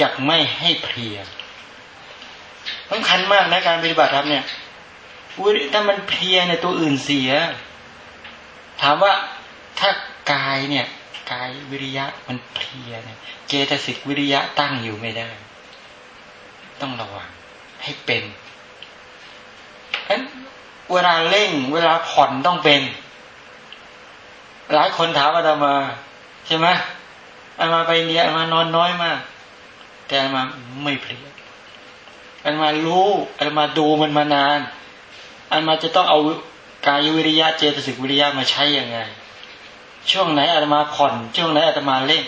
จะไม่ให้เพลียสำคัญมากนะการปฏิบัติธรรมเนี่ยถ้ามันเพลียในตัวอื่นเสีย ถามว่าถ้ากายเนี่ยกายวิริยะมันเพลียเนี่ยเจตสิกวิริยะตั้งอยู่ไม่ได้ ต้องระวังให้เป็นฉะนั้นเวลาเร่ง เวลาผ่อนต้องเป็น หลายคนถามอาตมา ใช่ไหมอามาไปเนียอามานอนน้อยมาก แต่อามาไม่เพลียอามารู้อามาดูมันมานานอามาจะต้องเอากายวิริยะเจตสิกวิริยะมาใช้ยังไง ช่วงไหนอาตมาผ่อน ช่วงไหนอาตมาเร่ง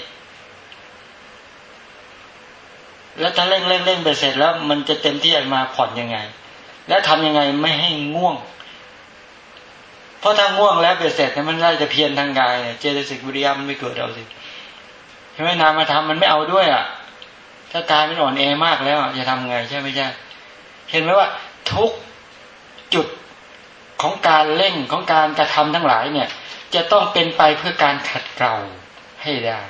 แล้วถ้าเร่งเร่งเร่งไปเสร็จแล้ว มันจะเต็มที่อาตมาผ่อนยังไง แล้วทำยังไงไม่ให้ง่วง เพราะถ้าง่วงแล้วเบ็ดเสร็จมันได้จะเพียนทางกายเจตสิกวิริยะมันไม่เกิดเอาสิใช่ไหมนามาทำมันไม่เอาด้วยอะ ถ้ากายมันอ่อนแอมากแล้วจะทำไงใช่ไหมใช่เห็นไหมว่า ทุกจุดของการเล่งของการกระทำทั้งหลายเนี่ย จะต้องเป็นไปเพื่อการขัดเกลาให้ได้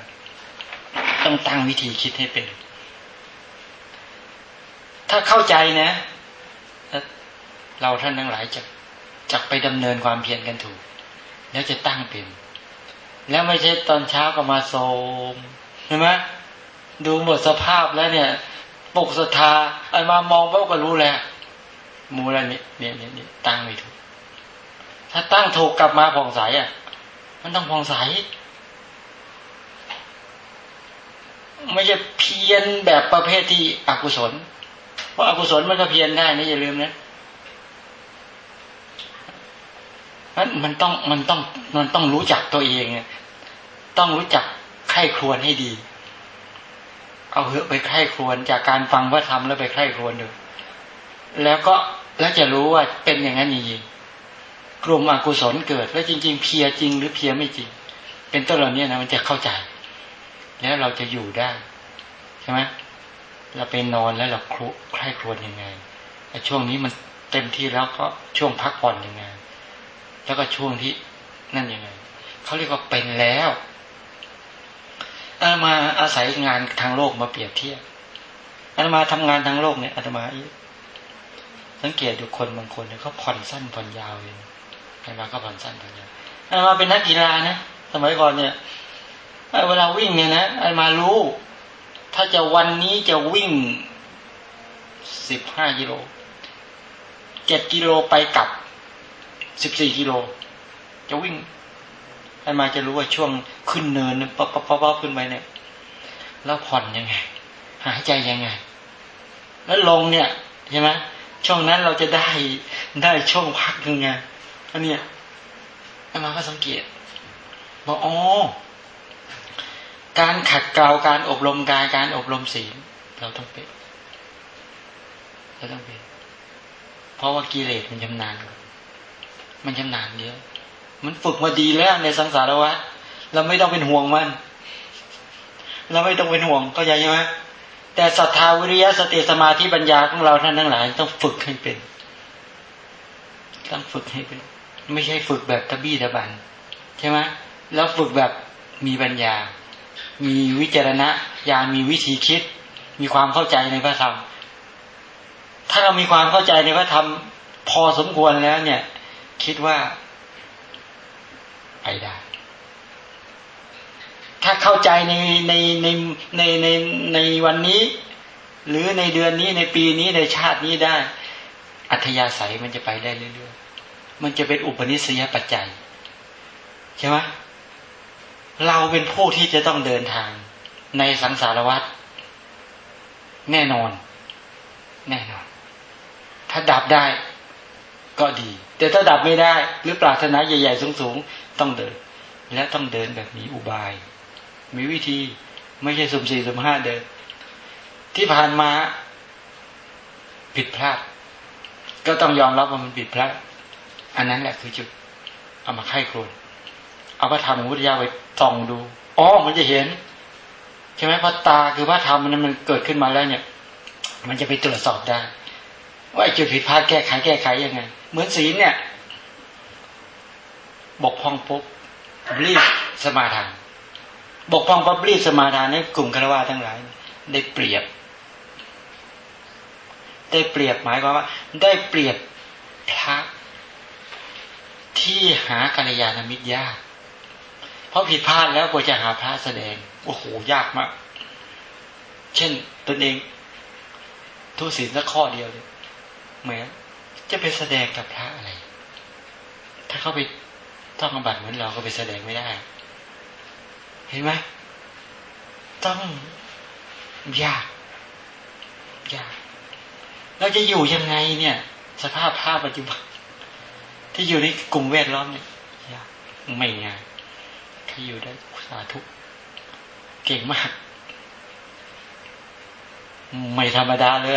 ต้องตั้งวิธีคิดให้เป็น ถ้าเข้าใจนะเราท่านทั้งหลายจะจะไปดำเนินความเพียรกันถูก แล้วจะตั้งเป็น แล้วไม่ใช่ตอนเช้าก็มาโซมเห็นไหม ดูหมดสภาพแล้วเนี่ยปกศรัทธาไอ้มามองปุ๊บก็รู้แล้วมูลนี่เนี่ยเนี่ยตั้งไม่ถูก ถ้าตั้งถูกกลับมาผ่องใสอะ มันต้องผ่องใส ไม่ใช่เพียนแบบประเภทที่อกุศล เพราะอากุศลมันก็เพียนได้นะอย่าลืมนะมันมันต้องมันต้องมันต้องรู้จักตัวเอง ต้องรู้จักไข้ครวนให้ดี เอาเหอะไปไข้ครวนจากการฟังว่าทำแล้วไปไข้ครวนดู แล้วก็แล้วจะรู้ว่าเป็นอย่างนั้นจริงๆกลุ่มอกุศลเกิด แล้วจริง ๆ เพียจริง หรือเพียไม่จริง เป็นต้นเหล่านี้นะมันจะเข้าใจ แล้วเราจะอยู่ได้ใช่ไหมเราไปนอนแล้วเราครุใคร่ครวญยังไงไอ้ช่วงนี้มันเต็มที่แล้วก็ช่วงพักผ่อนยังไงแล้วก็ช่วงที่นั่นยังไงเขาเรียกว่าเป็นแล้ว อามาอาศัยงานทางโลกมาเปรียบเทียบอามาทำงานทางโลกเนี่ยอาตมาสังเกตดูคนบางคนเนี่ยเขาผ่อนสั้นผ่อนยาวเองอามาก็ผ่อนสั้นผ่อนยาวอามาเป็นนักกีฬานะสมัยก่อนเนี่ยเวลาวิ่งเนี่ยนะอามารู้ ถ้าจะวันนี้จะวิ่งสิบห้ากิโลเจ็ดกิโลไปกลับสิบสี่กิโลจะวิ่ง อามาจะรู้ว่าช่วงขึ้นเนินป๊อปป๊อปป๊อปขึ้นไปเนี่ย แล้วผ่อนยังไง หายใจยังไง แล้วลงเนี่ยใช่ไหมช่วงนั้นเราจะได้ได้ช่วงพักยังไงอันเนี้ยอามาก็สังเกตบอกอ๋อการขัดเกลาการอบรมกายการอบรมศีลเราต้องเป็นเราต้องเป็นเพราะว่ากิเลสมันชำนาญมันชำนาญเยอะ มันฝึกมาดีแล้วในสังสารวัฏเราไม่ต้องเป็นห่วงมัน เราไม่ต้องเป็นห่วงก็ใช่ไหมแต่ศรัทธาวิริยะสติสมาธิปัญญาของเราท่านทั้งหลาย ต้องฝึกให้เป็น ต้องฝึกให้เป็น ไม่ใช่ฝึกแบบตะบี้ตะบันใช่ไหมแล้วฝึกแบบมีปัญญา มีวิจารณะญาณมีวิธีคิด มีความเข้าใจในพระธรรม ถ้าเรามีความเข้าใจในพระธรรมพอสมควรแล้วเนี่ย คิดว่า ไปได้ ถ้าเข้าใจในในในในในในวันนี้ หรือในเดือนนี้ในปีนี้ในชาตินี้ได้ อัธยาศัยมันจะไปได้เรื่อยๆมันจะเป็นอุปนิสัยปัจจัยใช่ไหมเราเป็นผู้ที่จะต้องเดินทางในสังสารวัฏแน่นอน แน่นอน ถ้าดับได้ก็ดี แต่ถ้าดับไม่ได้ หรือปรารถนาใหญ่ ๆ สูงๆ ต้องเดิน และต้องเดินแบบมีอุบาย มีวิธีไม่ใช่สุ่มสี่สุ่มห้าเดิน ที่ผ่านมาผิดพลาด ก็ต้องยอมรับว่ามันผิดพลาด อันนั้นแหละคือจุด เอามาไข้ครวนเอาพระธรรมของพุทธเจ้าไปส่องดูอ๋อมันจะเห็นใช่ไหมพระตาคือพระธรรมมันมันเกิดขึ้นมาแล้วเนี่ย มันจะไปตรวจสอบได้ว่าจุดผิดพลาดแก้ไขแก้ไขยังไง เหมือนศีลเนี่ย บกพร่องปุ๊บรีบสมาทาน บกพร่องปุ๊บรีบสมาทานให้กลุ่มคารวะทั้งหลาย ได้เปรียบ ได้เปรียบหมายความว่า ได้เปรียบพระที่หากัลยาณมิตรยาก เพราะผิดพลาดแล้วกว่าจะหาพระแสดง โอ้โหยากมาก เช่นตนเองทุศีลสักข้อเดียวเลยเหมือนจะไปแสดงกับพระอะไร ถ้าเขาไป ต้องอบัตเหมือนเราก็ไปแสดงไม่ได้ เห็นไหมต้องยากยากเราจะอยู่ยังไงเนี่ย สภาพภาพปัจจุบัน ที่อยู่ในกลุ่มแวดล้อมเนี่ยยากไม่ง่ายที่อยู่ได้สาธุเก่งมาก ไม่ธรรมดาเลย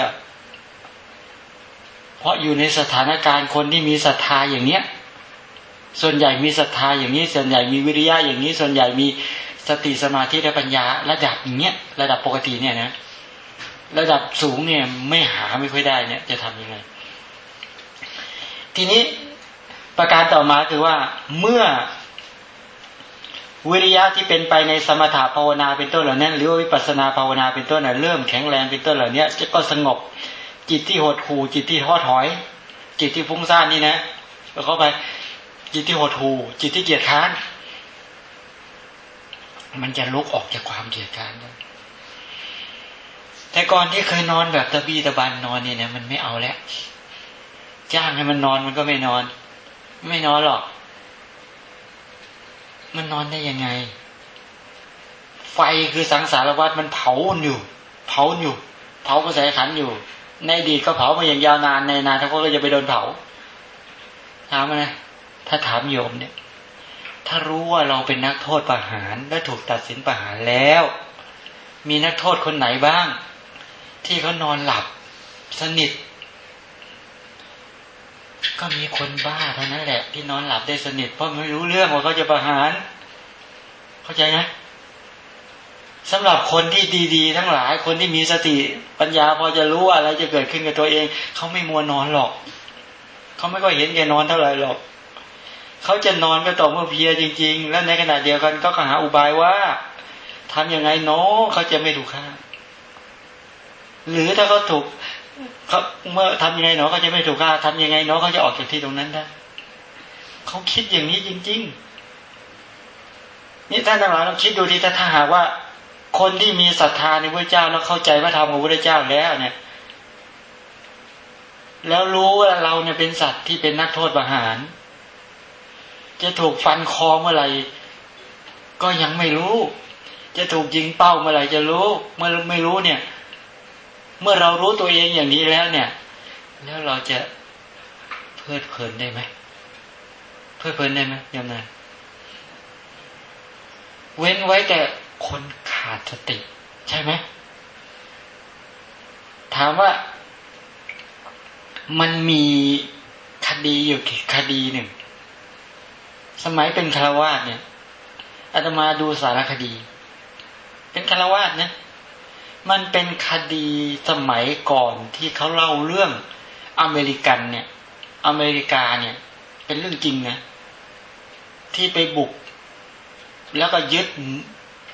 เพราะอยู่ในสถานการณ์คนที่มีศรัทธาอย่างเนี้ย ส่วนใหญ่มีศรัทธาอย่างนี้ ส่วนใหญ่มีวิริยะอย่างนี้ ส่วนใหญ่มีสติสมาธิและปัญญา ระดับอย่างเนี้ยระดับปกติเนี่ยนะ ระดับสูงเนี่ยไม่หาไม่ค่อยได้เนี่ย จะทํำยังไง ทีนี้ประการต่อมาคือว่าเมื่อวิริยะที่เป็นไปในสมถะภาวนาเป็นต้นเหล่านั้น หรือวิปัสนาภาวนาเป็นต้นเริ่มแข็งแรงเป็นต้นเหล่านี้จะก็สงบ จิตที่หดหู่จิตที่ท้อถอย จิตที่ฟุ้งซ่านนี่นะเข้าไป จิตที่หดหู่จิตที่เกียดค้าน มันจะลุกออกจากความเกียดค้านได้แต่ก่อนที่เคยนอนแบบตะบีตะบันนอนเนี่ยนะมันไม่เอาแล้วจ้างให้มันนอนมันก็ไม่นอน ไม่นอนหรอก มันนอนได้ยังไง ไฟคือสังสารวัฏมันเผาอยู่ เผาอยู่ เผากระแสขันอยู่ ในดีก็เผามาอย่างยาวนานในนานทั้งก็จะไปโดนเผาถามนะ ถ้าถามโยมเนี่ย ถ้ารู้ว่าเราเป็นนักโทษประหารและถูกตัดสินประหารแล้ว มีนักโทษคนไหนบ้าง ที่เขานอนหลับ สนิท ก็มีคนบ้าเท่านั้นแหละ ที่นอนหลับได้สนิทเพราะไม่รู้เรื่องว่าเขาจะประหาร เข้าใจไหมสำหรับคนที่ดีๆ ทั้งหลายคนที่มีสติปัญญาพอจะรู้อะไรจะเกิดขึ้นกับตัวเอง เขาไม่มัวนอนหรอก เขาไม่ก็เห็นแกนอนเท่าไหร่หรอก เขาจะนอนก็ต่อเมื่อเพียจริง ๆ และในขณะเดียวกันก็หาอุบายว่า ทํำยังไงเนาะเขาจะไม่ถูกฆ่า หรือถ้าเขาถูกเขาเมื่อทำยังไงเนาะเขาจะไม่ถูกฆ่าทำยังไงเนาะเขาจะออกจากที่ตรงนั้นได้เขาคิดอย่างนี้จริง ๆ นี่ท่านทั้งหลายเราคิดดูดีถ้าถ้าหากว่า คนที่มีศรัทธาในพระเจ้าแล้วเข้าใจว่าทำของพระเจ้าแล้วเนี่ยแล้วรู้ว่าเราเนี่ยเป็นสัตว์ที่เป็นนักโทษประหาร จะถูกฟันคอเมื่อไหร่ก็ยังไม่รู้ จะถูกยิงเป้าเมื่อไหร่จะรู้ เมื่อไม่รู้เนี่ย เมื่อเรารู้ตัวเองอย่างนี้แล้วเนี่ย แล้วเราจะเพลิดเพลินได้ไหมเพลิดเพลินได้ไหมยังไงเว้นไว้แต่คนขาดสติ ใช่ไหมถามว่ามันมีคดีอยู่คดีหนึ่ง สมัยเป็นคารวาสเนี่ยอาตมาดูสารคดี เป็นคารวาสนะมันเป็นคดีสมัยก่อนที่เขาเล่าเรื่องอเมริกันเนี่ย อเมริกาเนี่ย เป็นเรื่องจริงนะที่ไปบุก แล้วก็ยึด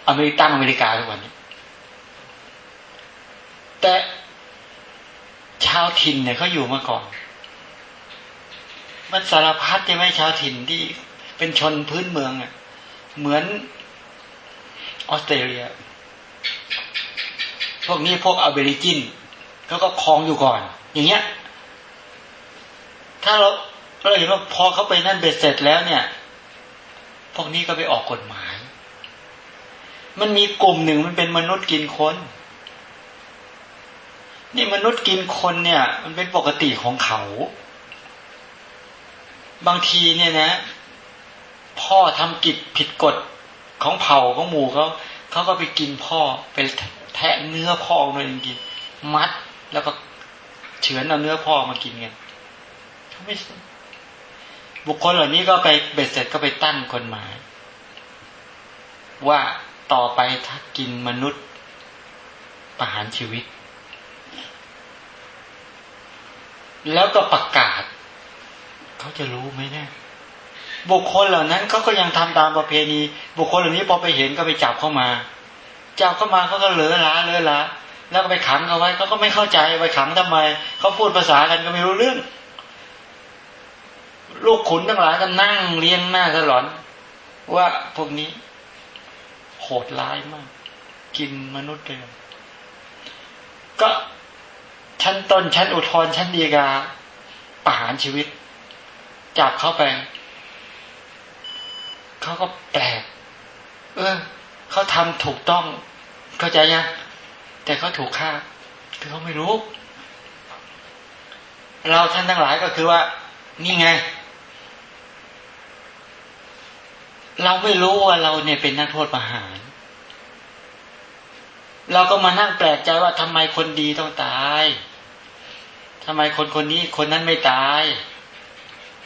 อเมริกันอเมริกาทุกวันนี้แต่ชาวถิ่นเนี่ยเขาอยู่มาก่อน มันสารพัดใช่ไหมชาวถิ่นที่ เป็นชนพื้นเมืองอะ เหมือนออสเตรเลีย พวกนี้พวกอัลเบริจินเขาก็คลองอยู่ก่อน อย่างเงี้ย ถ้าเราเราเห็นว่าพอเขาไปนั่นเบ็ดเสร็จแล้วเนี่ย พวกนี้ก็ไปออกกฎหมาย มันมีกลุ่มหนึ่งมันเป็นมนุษย์กินคน นี่มนุษย์กินคนเนี่ย มันเป็นปกติของเขา บางทีเนี่ยนะ พ่อทำกิจผิดกฎของเผ่าของหมู่เขาเขาก็ไปกินพ่อเป็นแทะเนื้อพ่อมาจริงๆมัดแล้วก็เฉือนเอาเนื้อพ่อมากินกันเขาไม่บุคคลเหล่านี้ก็ไปเบ็ดเสร็จก็ไปตั้งคนหมาย ว่าต่อไปถ้ากินมนุษย์ประหารชีวิต แล้วก็ประกาศ เขาจะรู้ไหมเนี่ย บุคคลเหล่านั้นเขาก็ยังทำตามประเพณี บุคคลเหล่านี้พอไปเห็นก็ไปจับเข้ามาจับเข้ามาเขาก็เหลือล้าเลือล้าแล้วก็ไปขังเขาไว้เขาก็ไม่เข้าใจไปขังทำไมเขาพูดภาษากันก็ไม่รู้เรื่อง ลูกขุนทั้งหลายก็นั่งเลี้ยงหน้าสลอน ว่าพวกนี้โหดร้ายมาก กินมนุษย์เลยก็ชั้นต้นชั้นอุทธรชั้นดีกาประหารชีวิต จับเข้าไป เขาก็แปลก เออเขาทำถูกต้อง เข้าใจยังแต่เขาถูกฆ่าคือเขาไม่รู้ เราท่านทั้งหลายก็คือว่า นี่ไง เราไม่รู้ว่าเราเนี่ยเป็นนักโทษประหารเราก็มานั่งแปลกใจว่าทำไมคนดีต้องตายทำไมคนคนนี้คนนั้นไม่ตาย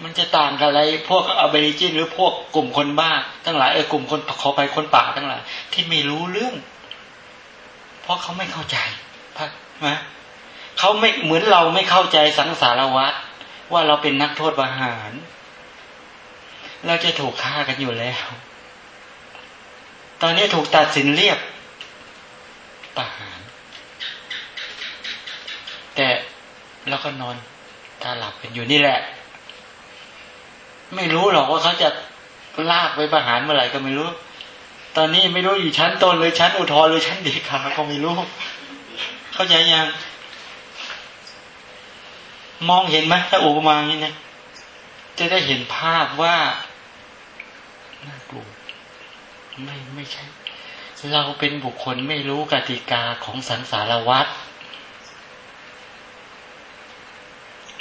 มันจะต่างกับอะไรพวกอเบริจินหรือพวกกลุ่มคนบ้าทั้งหลายเออกลุ่มคนขอไปคนป่าทั้งหลายที่ไม่รู้เรื่อง เพราะเขาไม่เข้าใจพักนะเขาไม่เหมือนเราไม่เข้าใจสังสารวัตรว่าเราเป็นนักโทษประหารเราจะถูกฆ่ากันอยู่แล้ว ตอนนี้ถูกตัดสินเรียบประหาร แต่แล้วก็นอนตาหลับกันอยู่นี่แหละ ไม่รู้หรอกว่าเขาจะลากไปประหารเมื่อไหร่ก็ไม่รู้ ตอนนี้ไม่รู้อยู่ชั้นต้นหรือชั้นอุทธรหรือชั้นเดีคาก็ไม่รู้ เข้าใจยัง มองเห็นไหมถ้าอุปมาอย่างนี้นะจะได้เห็นภาพว่าน่ากลัวไม่ไม่ใช่ เราเป็นบุคคลไม่รู้กติกาของสังสารวัฏ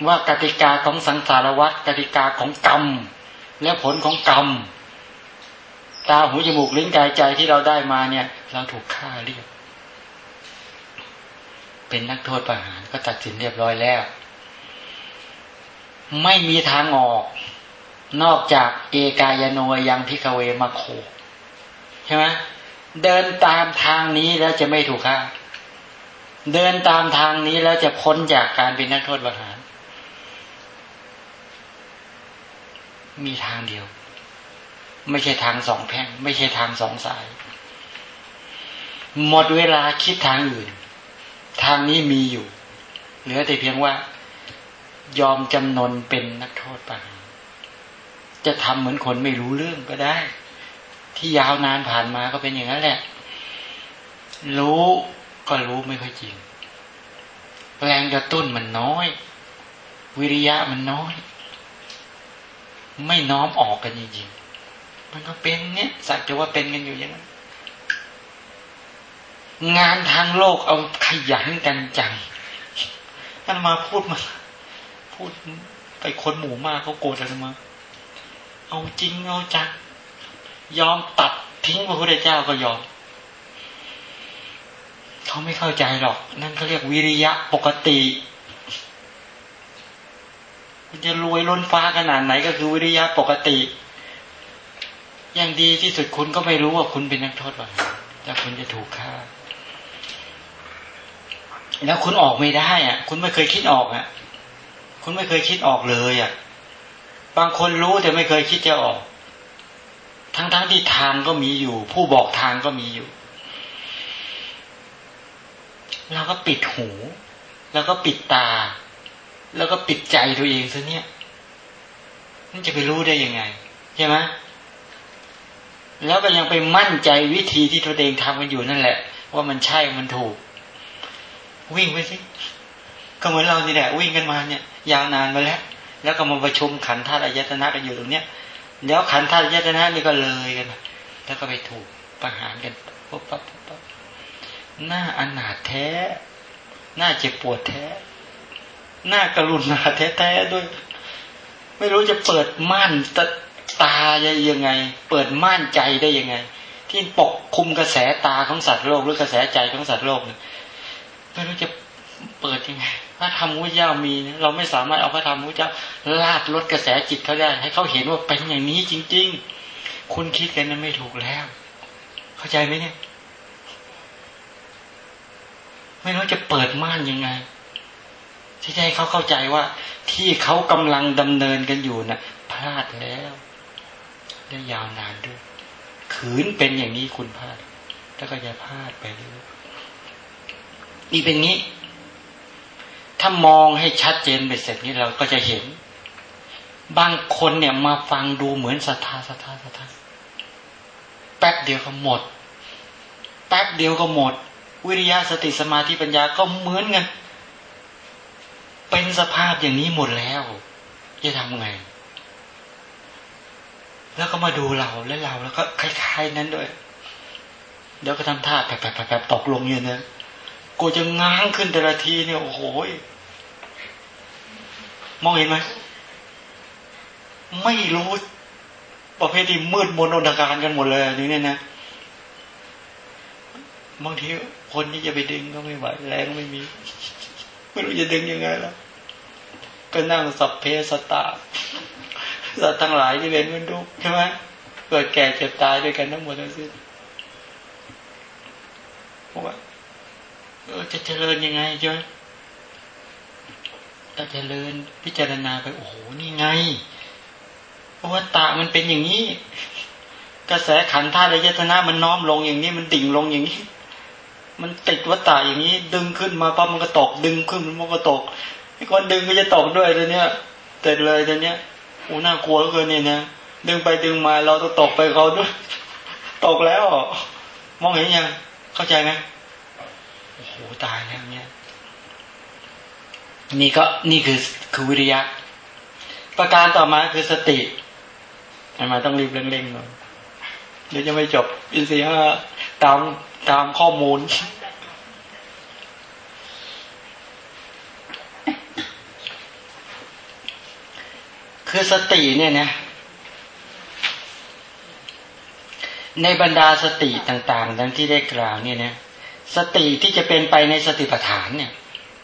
ว่ากติกาของสังสารวัฏกติกาของกรรม และผลของกรรม ตาหูจมูกลิ้นกายใจที่เราได้มาเนี่ย เราถูกฆ่าเรียบ เป็นนักโทษประหารก็ตัดสินเรียบร้อยแล้ว ไม่มีทางออก นอกจากเอกายโนยังพิกเวมาโคใช่ไหมเดินตามทางนี้แล้วจะไม่ถูกฆ่า เดินตามทางนี้แล้วจะพ้นจากการเป็นนักโทษประหาร มีทางเดียว ไม่ใช่ทางสองแพ่ง ไม่ใช่ทางสองสาย หมดเวลาคิดทางอื่น ทางนี้มีอยู่ เหลือแต่เพียงว่า ยอมจำนนเป็นนักโทษไปจะทำเหมือนคนไม่รู้เรื่องก็ได้ ที่ยาวนานผ่านมาก็เป็นอย่างนั้นแหละ รู้ก็รู้ไม่ค่อยจริง แรงกระตุ้นมันน้อย วิริยะมันน้อย ไม่น้อมออกกันจริงๆมันก็เป็นเนี่ยสักจะว่าเป็นกันอยู่อย่างนั้นงานทางโลกเอาขยันกันจังท่านมาพูดมา พูดไปคนหมู่มากเขาโกรธอะไรมา เอาจริงเอาจังยอมตัดทิ้งพระพุทธเจ้าก็ยอมเขาไม่เข้าใจหรอก นั่นเขาเรียกวิริยะปกติ จะรวยล้นฟ้าขนาดไหนก็คือวิริยะปกติ อย่างดีที่สุดคุณก็ไม่รู้ว่าคุณเป็นนักโทษว่าแต่คุณจะถูกฆ่า แล้วคุณออกไม่ได้อะ คุณไม่เคยคิดออกอะ คุณไม่เคยคิดออกเลยอะ บางคนรู้แต่ไม่เคยคิดจะออก ทั้งๆทที่ทางก็มีอยู่ ผู้บอกทางก็มีอยู่เราก็ปิดหู แล้วก็ปิดตา แล้วก็ปิดใจตัวเองซะเนี่ยมันจะไปรู้ได้ยังไง ใช่ไหมแล้วก็ยังไปมั่นใจวิธีที่ตัวเองทำกันอยู่นั่นแหละ ว่ามันใช่มันถูก วิ่งไปสิก็เหมือนเรานี่แหละ วิ่งกันมาเนี่ย ยาวนานมาแล้ว แล้วก็มาประชุมขันธาตุอายตนะกันอยู่ตรงเนี้ยแล้วขันธาตุยตนะนี่ก็เลยกันแล้วก็ไปถูกประหารกันปุ๊บปั๊บปุ๊บปั๊บหน้าอนาถแท้ หน้าเจ็บปวดแท้ หน้ากรุณาแท้ๆด้วย ไม่รู้จะเปิดม่านตตายังไง เปิดม่านใจได้ยังไง ที่ปกคุมกระแสตาของสัตว์โลกหรือกระแสใจของสัตว์โลกเนี่ยไม่รู้จะเปิดยังไงพระธรรมวุ้เจ้ามีเราไม่สามารถเอาพระธรรมวุ้เจ้าลาดลดกระแสจิตเขาได้ ให้เขาเห็นว่าเป็นอย่างนี้จริง ๆ คุณคิดกันนั้นไม่ถูกแล้ว เข้าใจไหมเนี่ย ไม่รู้จะเปิดม่านยังไง ที่จะให้เขาเข้าใจว่า ที่เขากำลังดำเนินกันอยู่นะ่ะ พลาดแล้วและยาวนานด้วย ขืนเป็นอย่างนี้คุณพลาด แล้วก็จะพลาดไปเรื่อยนี่เป็นงี้ ถ้ามองให้ชัดเจนไปเสร็จนี้เราก็จะเห็น บางคนเนี่ยมาฟังดูเหมือนศรัทธาศรัทธาศรัทธาแป๊บเดียวก็หมด แป๊บเดียวก็หมด วิริยะสติสมาธิปัญญาก็เหมือนกัน เป็นสภาพอย่างนี้หมดแล้ว จะทำไง แล้วก็มาดูเราแล้วเราแล้วก็คล้ายๆนั้นด้วยเดี๋ยวก็ทำท่าแผลๆๆตกลงอยู่เนี่ยกูจะง้างขึ้นแต่ละทีเนี่ยโอ้โหมองเห็นไหมไม่รู้ประเภทที่มืดมนอนตการกันหมดเลยนี่เนี่ยนะบางทีคนที่จะไปดึงก็ไม่ไหวแรงไม่มี ไม่รู้จะดึงยังไงแล้วก็นั่งสับเพสตาสัตว์ทั้งหลายที่เป็นมนุษย์ใช่ไหมเกิดแก่เจ็บตายด้วยกันทั้งหมดทั้งสิ้นว่าเออจะเจริญยังไงจ้าถ้าเจริญพิจารณาไปโอ้โหนี่ไงเพราะว่าตามันเป็นอย่างนี้ กระแสขันธ์ธาตุยตนะมันน้อมลงอย่างนี้มันดิ่งลงอย่างนี้ มันติดวัตตาอย่างนี้ ดึงขึ้นมาปั๊บมันก็ตกดึงขึ้นมันก็ตกไอ้คนดึงก็จะตกด้วยเลยเนี่ยเต็ดเลยตัวเนี้ยโอ้น่ากลัวเกินเนี่ยนะดึงไปดึงมาเราต้องตกไปเขาด้วย ตกแล้ว มองเห็นยังเข้าใจไหมโอ้โหตายแล้วเนี่ยนี่ก็นี่คือคือวิริยะ ประการต่อมาคือสติมาต้องรีบเร่งๆหน่อยเดี๋ยวจะไม่จบ อินทรีย์ห้าตาม ตามข้อมูล คือสติเนี่ยนะในบรรดาสติต่าง ๆ ดังที่ได้กล่าวเนี่ยนะสติที่จะเป็นไปในสติปัฏฐานเนี่ย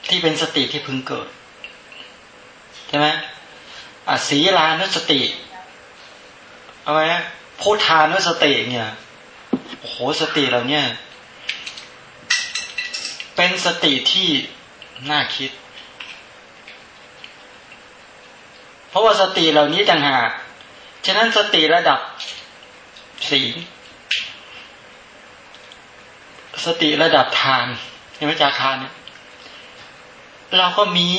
ที่เป็นสติที่พึงเกิดใช่ไหมอะศีลานุสติเอาไว้พุทธานุสติเนี่ยโอ้โหสติเราเนี่ย เป็นสติที่น่าคิด เพราะว่าสติเหล่านี้ต่างหาก ฉะนั้นสติระดับศีลสติระดับทานเห็นไหมจาคานเนี่ยเราก็มี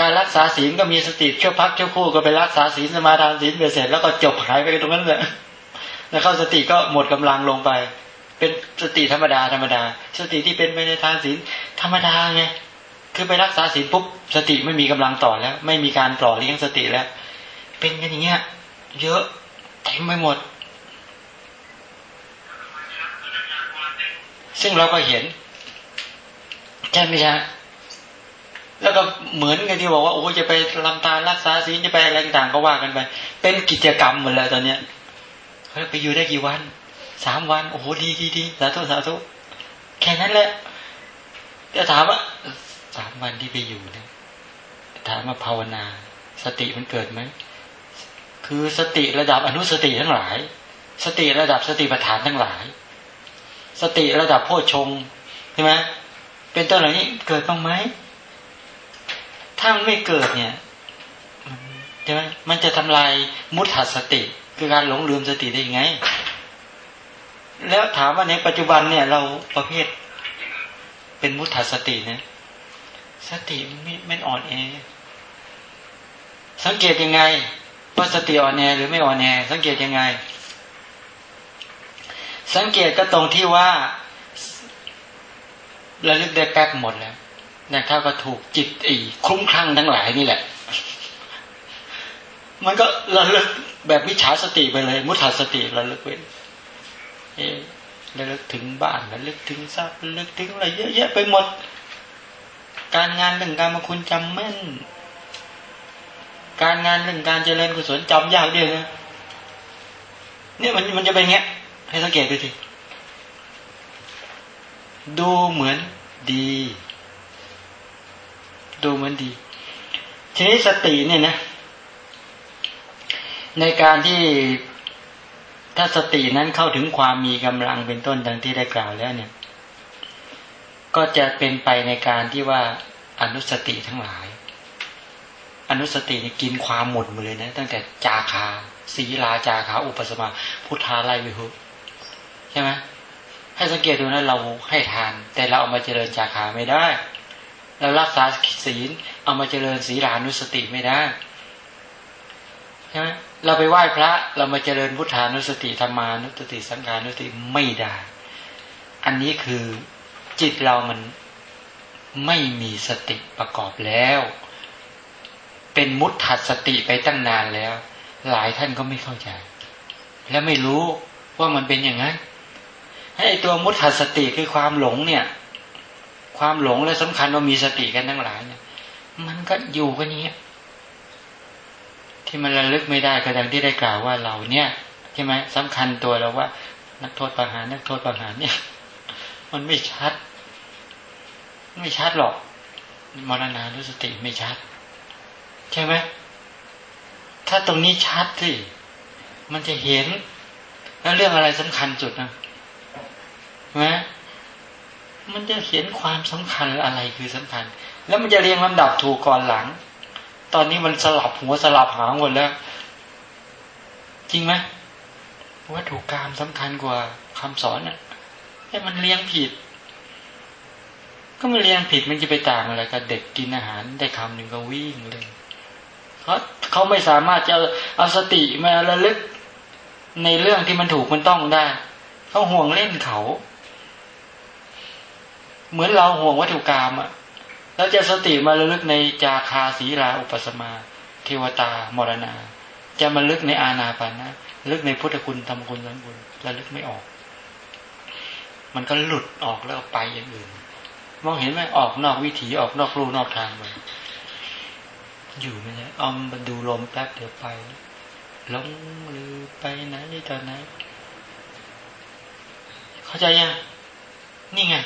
การรักษาศีลก็มีสติชั่วพักชั่วคู่ก็ไปรักษาศีลสมาทานศีลเสร็จแล้วก็จบหายไปตรงนั้นแหละแล้วเข้าสติก็หมดกำลังลงไป เป็นสติธรรมดาธรรมดา สติที่เป็นไปในทานศีลธรรมดาไงคือไปรักษาศีลปุ๊บสติไม่มีกำลังต่อแล้ว ไม่มีการปล่อเลี้ยงสติแล้ว เป็นกันอย่างเงี้ย เยอะเต็มไปหมด ซึ่งเราก็เห็นใช่ไหมใช่แล้วก็เหมือนกันที่บอกว่าโอ้จะไปลำตารักษาศีลจะไปอะไรต่างก็ว่ากันไป เป็นกิจกรรมหมดแล้วตอนเนี้ยเฮ้ยไปอยู่ได้กี่วัน สามวัน โอ้โหดีดีดีสาธุสาธุแค่นั้นแหละจะถามว่าสามวันที่ไปอยู่เนี่ยถามมาภาวนา สติมันเกิดไหมคือสติระดับอนุสติทั้งหลาย สติระดับสติปัฏฐานทั้งหลาย สติระดับโพชงใช่ไหมเป็นต้นเหล่านี้เกิดบ้างไหมถ้ามันไม่เกิดเนี่ยใช่ไหมมันจะทำลายมุทัสติ คือการหลงลืมสติได้ยังไง แล้วถามว่าในปัจจุบันเนี่ย เราประเภทเป็นมุทัสติเนี่ยสติไม่ไม่อ่อนแอสังเกตยังไงว่าสติอ่อนแอหรือไม่อ่อนแอสังเกตยังไง สังเกตก็ตรงที่ว่าระลึกได้แป๊บหมดแล้วนะถ้าก็ถูกจิตอีคุ้มคลั่งทั้งหลายนี่แหละ มันก็ระลึกแบบวิชาสติไปเลย มุทัสติระลึกไป ระลึกถึงบ้านระลึกถึงทรัพย์ระลึกถึงอะไรเยอะแยะไปหมด การงานเรื่องการมาคุณจำแม่น การงานเรื่องการเจริญกุศลจำยากเดียวนะเนี่ยมันมันจะเป็นเงี้ย ให้สังเกตดูสิดูเหมือนดี ดูเหมันดี ทีนี้สติเนี่ยนะ ในการที่ ถ้าสตินั้นเข้าถึงความมีกำลังเป็นต้นดังที่ได้กล่าวแล้วเนี่ย ก็จะเป็นไปในการที่ว่าอนุสติทั้งหลาย อนุสตินี่กินความหมดหมดเลยนะ ตั้งแต่จาคาศีลาจาคาอุปสมา พุทธาไล่ไปหุใช่ไหมให้สังเกตดูนะเราให้ทาน แต่เราเอามาเจริญจาคาไม่ได้เรารักษาศีลเอามาเจริญศีลานุสติไม่ได้ใช่ไหม เราไปไหว้พระ เรามาเจริญพุทธานุสติธรรมานุสติสังขานุสติไม่ได้ อันนี้คือจิตเรามันไม่มีสติประกอบแล้ว เป็นมุตถัดสติไปตั้งนานแล้ว หลายท่านก็ไม่เข้าใจ และไม่รู้ว่ามันเป็นอย่างนั้นให้ตัวมุตถัดสติคือความหลงเนี่ย ความหลงและสำคัญว่ามีสติกันทั้งหลายเนี่ย มันก็อยู่กันอย่างนี้ ที่มันระลึกไม่ได้ก็ดังที่ได้กล่าวว่าเราเนี่ยใช่ไหมสำคัญตัวเราว่า นักโทษประหารนักโทษประหารเนี่ย มันไม่ชัด ไม่ชัดหรอกมรณานุสติไม่ชัด ใช่ไหมถ้าตรงนี้ชัดสิมันจะเห็น แล้วเรื่องอะไรสำคัญจุดนะนะมันจะเห็นความสำคัญอะไรคือสำคัญ แล้วมันจะเรียงลำดับถูกก่อนหลัง ตอนนี้มันสลับหัวสลับหางหมดแล้ว จริงไหมวัตถุกรรมสำคัญกว่าคำสอนอะให้มันเลี้ยงผิด ก็มันเลี้ยงผิดมันจะไปต่างอะไรกับเด็กกินอาหารได้คำหนึ่งก็วิ่งเลยเพราเขาไม่สามารถจะเอาสติมาระลึกในเรื่องที่มันถูกมันต้องได้เขาห่วงเล่นเขา เหมือนเราห่วงวัตถุกรรมอะ แล้วจะสติมาระลึกในจาคาศีลาอุปสมา เทวตามรณา จะมาลึกในอาณาปานะลึกในพุทธคุณธรรมคุณสังคุณระลึกไม่ออก มันก็หลุดออกแล้วไปอย่างอื่น มองเห็นไหมออกนอกวิถีออกนอกรูนอกทางไปอยู่ไม่ใช่ออมมาดูลมแป๊บเดียวไปลงหรือไปไหนตอนไหนเข้าใจยังนี่ไง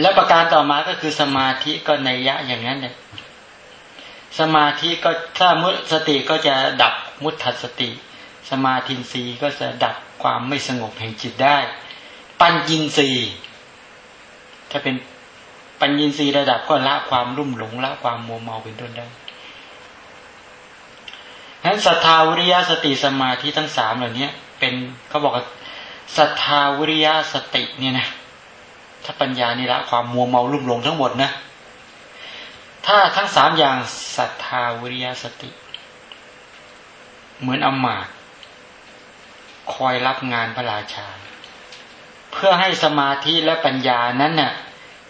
แล้วประการต่อมาก็คือสมาธิก็ในยะอย่างนั้นเนี่ยสมาธิก็ถ้ามุสติก็จะดับมุตถัสติ สมาธินีก็จะดับความไม่สงบแห่งจิตได้ ปัญญินรีถ้าเป็นปัญญินรีระดับก็ละความรุ่มหลงละความมัวเมาเป็นต้นได้ฉะนั้นศรัทธาวิริยะสติสมาธิทั้งสามเหล่านี้เป็นเขาบอกว่าศรัทธาวิริยะสติเนี่ยนะ ถ้าปัญญานี่ละความมัวเมาลุ่มหลงทั้งหมดนะ ถ้าทั้งสามอย่างศรัทธาวิริยสติ เหมือนอมาตคอยรับงานพระราชา เพื่อให้สมาธิและปัญญานั้นน่ะ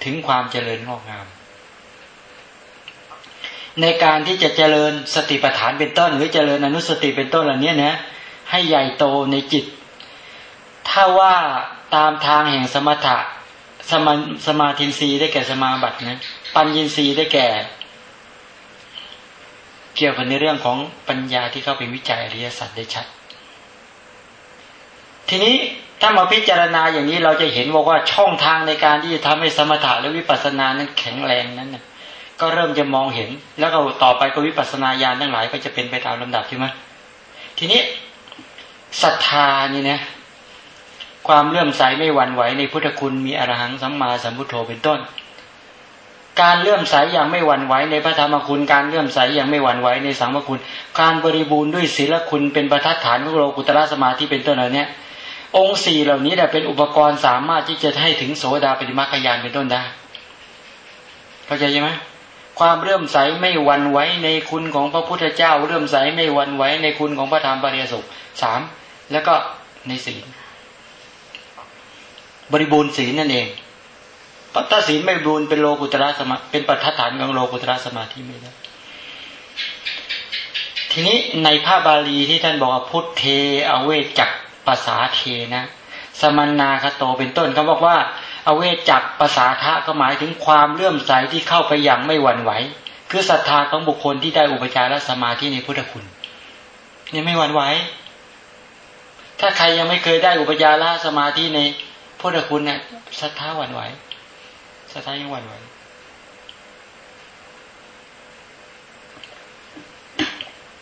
ถึงความเจริญงอกงาม ในการที่จะเจริญสติปัฏฐานเป็นต้น หรือเจริญอนุสติเป็นต้นเหล่านี้นะให้ใหญ่โตในจิต ถ้าว่าตามทางแห่งสมถะ สมาสมาธินีได้แก่สมาบัตินะปัญญินรีได้แก่ เกี่ยวกับในเรื่องของปัญญาที่เข้าไปวิจัยอริยสัจได้ชัด ทีนี้ถ้ามาพิจารณาอย่างนี้เราจะเห็นว่าว่าช่องทางในการที่จะทำให้สมถะและวิปัสสนานั้นแข็งแรงนั้นนะก็เริ่มจะมองเห็น แล้วก็ต่อไปก็วิปัสสนาญาณทั้งหลายก็จะเป็นไปตามลำดับใช่ไหมทีนี้ศรัทธานี่นะ ความเลื่อมใสไม่หวั่นไหวในพุทธคุณมีอรหังสัมมาสัมพุทโธเป็นต้น การเลื่อมใสอย่างไม่หวั่นไหวในพระธรรมคุณ การเลื่อมใสอย่างไม่หวั่นไหวในสังฆคุณ การบริบูรณ์ด้วยศีลคุณเป็นประทัดฐานของโลกุตระสมาธิเป็นต้นเหล่านี้องค์สี่เหล่านี้เป็นอุปกรณ์สามารถที่จะให้ถึงโสดาปฏิมาขยานเป็นต้นได้เข้าใจไหมความเลื่อมใสไม่หวั่นไหวในคุณของพระพุทธเจ้า เลื่อมใสไม่หวั่นไหวในคุณของพระธรรมปริยสุขสามแล้วก็ในศีล บริบูรณ์ศีลนั่นเองเพราะถ้าศีลไม่บริบูรณ์เป็นโลกุตระสมาเป็นปัจฐานของโลกุตระสมาธิไม่ได้ทีนี้ในภาบาลีที่ท่านบอกว่าพุทเทอเวจักภาษาเทนะ สมนาคโตเป็นต้นเขาบอกว่าอเวจักภาษาทะก็หมายถึงความเลื่อมใสที่เข้าไปอย่างไม่หวั่นไหว คือศรัทธาของบุคคลที่ได้อุปจารสมาธิในพุทธคุณเนี่ยไม่หวั่นไหวถ้าใครยังไม่เคยได้อุปจารสมาธิใน พุทธคุณเนี่ยศรัทธาหวั่นไหวศรัทธายังหวั่นไหว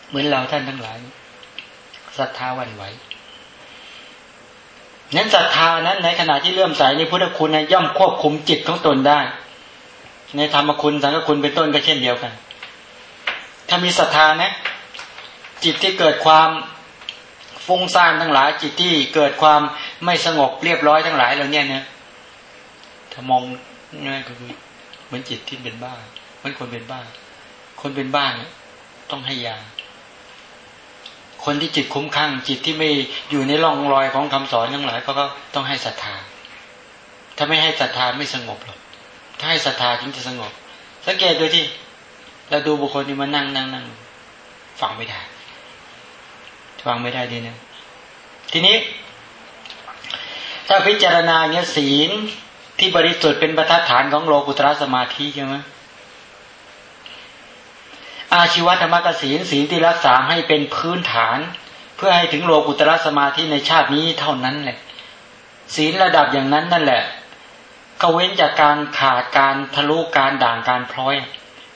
เหมือนเราท่านทั้งหลายศรัทธาหวั่นไหวนั้นศรัทธานั้น ในขณะที่เลื่อมใสในพุทธคุณย่อมควบคุมจิตของตนได้ ในธรรมคุณสังฆคุณเป็นต้นก็เช่นเดียวกัน ถ้ามีศรัทธานะ จิตที่เกิดความฟุ้งซ่านทั้งหลายจิตที่เกิดความ ไม่สงบเรียบร้อยทั้งหลายเหล่าเนี่ยนะถ้ามองง่ายก็คือเหมือนจิตที่เป็นบ้าเหมือนคนเป็นบ้า คนเป็นบ้าเนี่ยต้องให้ยา คนที่จิตคุ้มข้างจิตที่ไม่อยู่ในร่องรอยของคำสอนทั้งหลายเขาก็ต้องให้ศรัทธา ถ้าไม่ให้ศรัทธาไม่สงบหรอก ถ้าให้ศรัทธาจึงจะสงบ สังเกตดูที่เราดูบุคคลที่มานั่งนั่งนั่งฟังไม่ได้ฟังไม่ได้ดีนะทีนี้ ถ้าพิจารณาเนี้ยศีลที่บริสุทธิ์เป็นประทัดฐานของโลกุตระสมาธิใช่ไหมอาชีวธรรมกศีลศีลที่รักษาให้เป็นพื้นฐาน เพื่อให้ถึงโลกุตระสมาธิในชาตินี้เท่านั้นแหละ ศีลระดับอย่างนั้นนั่นแหละก็เว้นจากการขาดการทะลุการด่างการพร้อย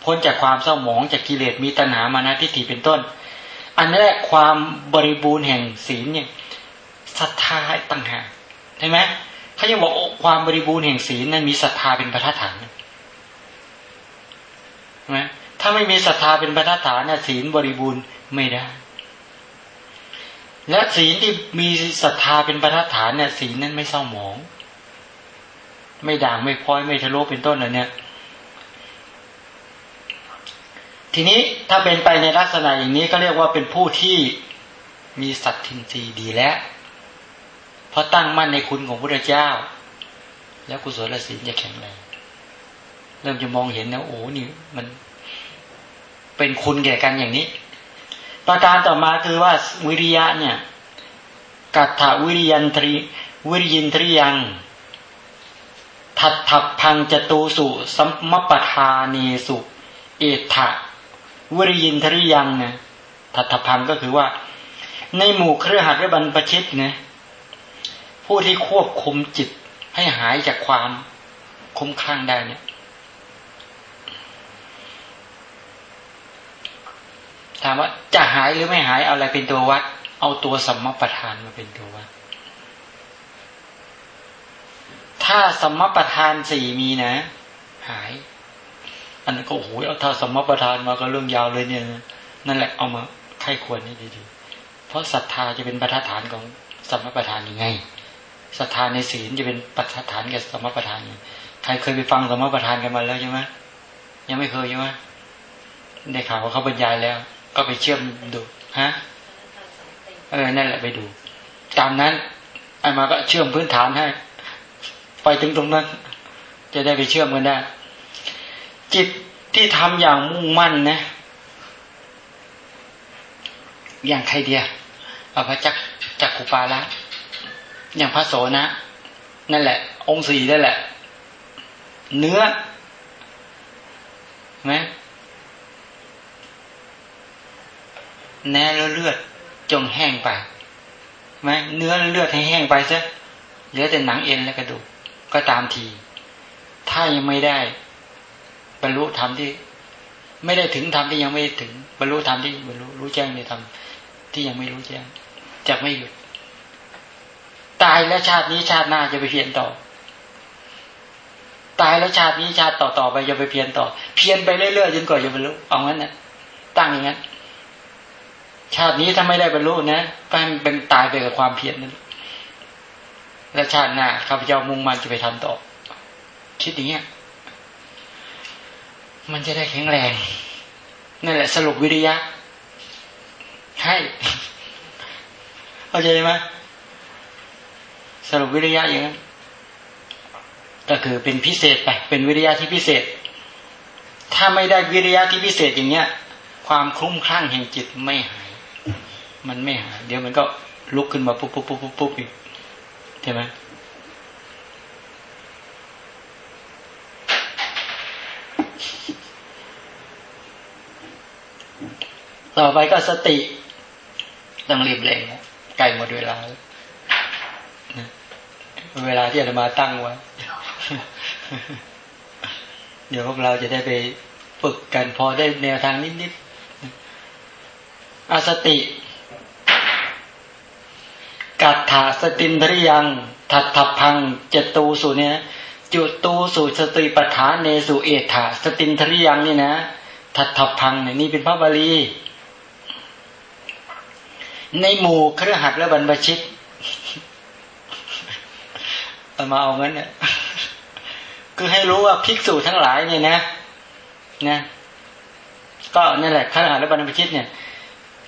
พ้นจากความเศร้าหมองจากกิเลสมีตัณหามานะทิฏฐิเป็นต้น อันแรกความบริบูรณ์แห่งศีลเนี่ยศรัทธาตั้งหาก ใช่ไหมเขาจะบอกความบริบูรณ์แห่งศีลนั้นมีศรัทธาเป็นประธานใช่ไหมถ้าไม่มีศรัทธาเป็นประธานเนี่ยศีลบริบูรณ์ไม่ได้ และศีลที่มีศรัทธาเป็นประธานเนี่ยศีลนั้นไม่เศร้าหมอง ไม่ด่างไม่พ้อยไม่ทะลุเป็นต้นอะไรเนี่ยทีนี้ถ้าเป็นไปในลักษณะอย่างนี้ก็เรียกว่าเป็นผู้ที่มีสัตทินรีดีแล้ว เพราะตั้งมั่นในคุณของพระเจ้า แล้วกุศลศีลจะแข็งแรงเริ่มจะมองเห็นนะโอ้นี่มันเป็นคุณแก่กันอย่างนี้ ประการต่อมาคือว่าวิริยะเนี่ยกัตถวิริยันทรีวิริยินทรียังทัดถับพังจตูสุสัมมปทานีสุเอถะวิริยินทรียังนี่ยทัดถับพังก็คือว่า ในหมู่เครือหัดและบรรพชิตเนี่ย ผู้ที่ควบคุมจิตให้หายจากความคุ้มคลั่งได้เนี่ย ถามว่าจะหายหรือไม่หายเอาอะไรเป็นตัววัด เอาตัวสัมมประธานมาเป็นตัววัด ถ้าสัมมประธานสี่มีนะ หาย อันนั้นก็โอ้โหเอาถ้าสัมมประธานมาก็เรื่องยาวเลยเนี่ย นั่นแหละเอามาไข้ควรนี่ดีๆ เพราะศรัทธาจะเป็นประธานของสัมมประธานยังไง ศรัทธาในศีลจะเป็นประธานแก่สมประธานใครเคยไปฟังสมประธานกันมาแล้วใช่ไหมยังไม่เคยใช่ไหมได้ข่าวว่าเขาบรรยายแล้ว ก็ไปเชื่อมดูฮะเออนั่นแหละไปดู ตามนั้นไอ้มาก็เชื่อมพื้นฐานให้ไปถึงตรงนั้น จะได้ไปเชื่อมกันได้ จิตที่ทำอย่างมุ่งมั่นนะ อย่างใครเดียเอาพระจักจักขุปาละ อย่างพระโสนะ นั่นแหละ องค์สี่นั่นแหละ เนื้อไหมแน่แล้วเลือดจงแห้งไปไหมเนื้อเลือดให้แห้งไปซะเหลือแต่หนังเอ็นและกระดูกก็ตามที ถ้ายังไม่ได้บรรลุธรรมที่ ไม่ได้ถึงธรรมที่ยังไม่ถึง บรรลุธรรมที่บรรลุรู้แจ้งในธรรมที่ยังไม่รู้แจ้งจะไม่หยุด ตายแล้วชาตินี้ชาติหน้าจะไปเพียรต่อ ตายแล้วชาตินี้ชาติต่อต่อไปจะไปเพียรต่อ เพียรไปเรื่อยๆจนกว่าจะบรรลุเอางั้นนะตั้งอย่างนั้น ชาตินี้ถ้าไม่ได้บรรลุนะก็ให้มันเป็นตายไปกับความเพียรนั้นและชาติหน้าข้าพเจ้ามุ่งมั่นจะไปทำต่อ คิดอย่างเงี้ยมันจะได้แข็งแรงนั่นแหละสรุปวิริยะให้เข้าใจไหม สรุปวิริยะอย่างนั้นก็คือเป็นพิเศษไปเป็นวิริยะที่พิเศษ ถ้าไม่ได้วิริยะที่พิเศษอย่างเงี้ย ความคลุ้มคลั่งแห่งจิตไม่หาย มันไม่หาย เดี๋ยวมันก็ลุกขึ้นมาปุ๊บปุ๊บปุ๊บปุ๊บปุ๊บอีกใช่ไหมต่อไปก็สติต้องรีบเร่งใกล้หมดเวลาแล้ว เวลาที่อาตมาตั้งไว้ เดี๋ยวพวกเราจะได้ไปฝึกกันพอได้แนวทางนิดๆอาสติ กัตถาสตินทริยัง ถัดถับพัง เจตูสุเนี่ย จุตูสุสติปฐานเนสุเอถาสตินทริยังนี่นะ ถัดถับพังเนี่ยนี่เป็นพระบาลี ในหมู่เครือขัดและบรรพชิต มาเอางั้นเนี่ยคือให้รู้ว่าภิกษุทั้งหลายเนี่ยนะนะก็นั่นแหละเครือขัดและบรรพชิตเนี่ย